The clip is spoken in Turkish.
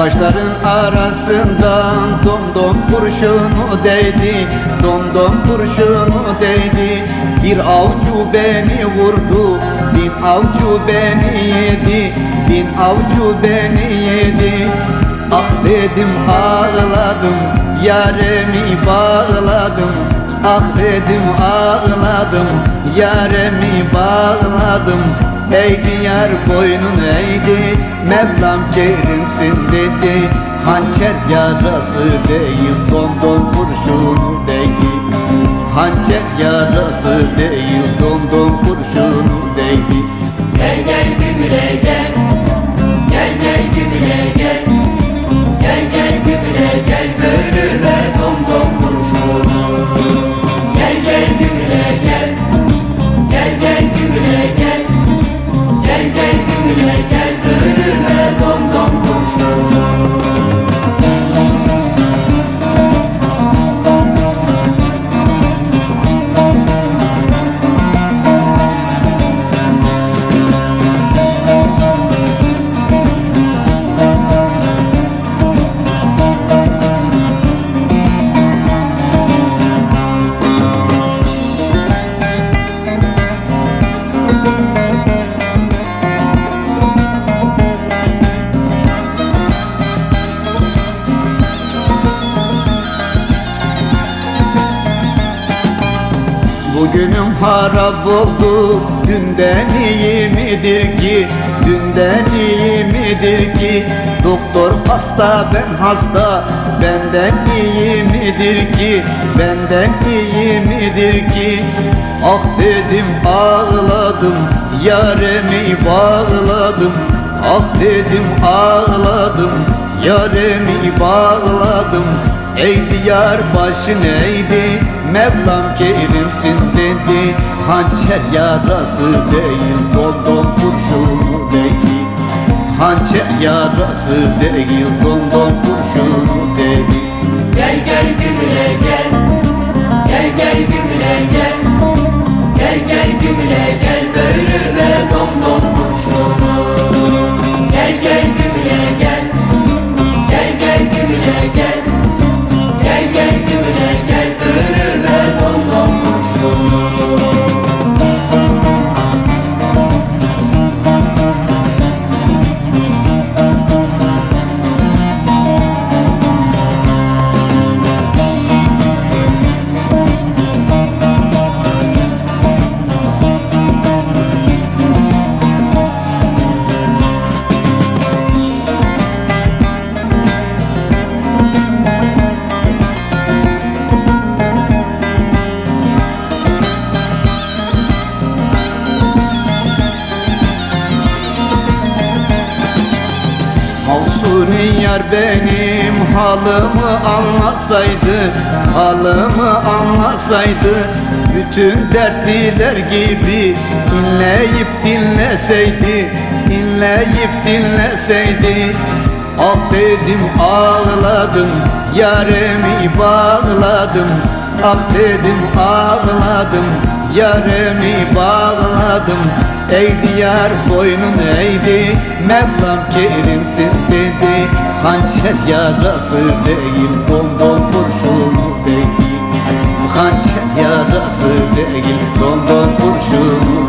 Kaşların arasından dom dom kurşunu değdi Dom dom kurşunu değdi. Bir avcı beni vurdu Bin avcı beni yedi Bin avcı beni yedi. Ah dedim ağladım Yaremi bağladım. Ah dedim ağladım Yaremi bağladım Eğdi yar boynun eğdi Mevlam kerimsin dedi. Hançer yarası değil Don don kurşunu değdi Hançer yarası değil Don don kurşunu değdi Bugünüm harap oldu. Dünden iyi midir ki? Dünden iyi midir ki? Doktor hasta ben hasta. Benden iyi midir ki? Benden iyi midir ki? Ah dedim ağladım. Yaremi bağladım. Ah dedim ağladım. Yaremi bağladım Eğdi yar başın eğdi Mevlam kerimsin dedi. Hançer yarası değil Dondon kurşunu değil Hançer yarası değil Dondon kurşunu değil Gel gel gümüle gel. Gel gel gümüle gel. Gel gel gümüle gel. Bölüme dom dom kurşunu. Gel gel gümüle gel. Gel gel gümüle Gel Mahsuni yar benim halımı anlasaydı Halımı anlasaydı Bütün dertliler gibi inleyip dinleseydi inleyip dinleseydi. Dedim ağladım Yaremi bağladım Ah dedim ağladım Yaremi bağladım. Eğdi yar boynun eğdi Mevlam kerimsin dedi. Hançer yarası değil Dondon kurşunu değil. Hançer yarası değil Dondon kurşunu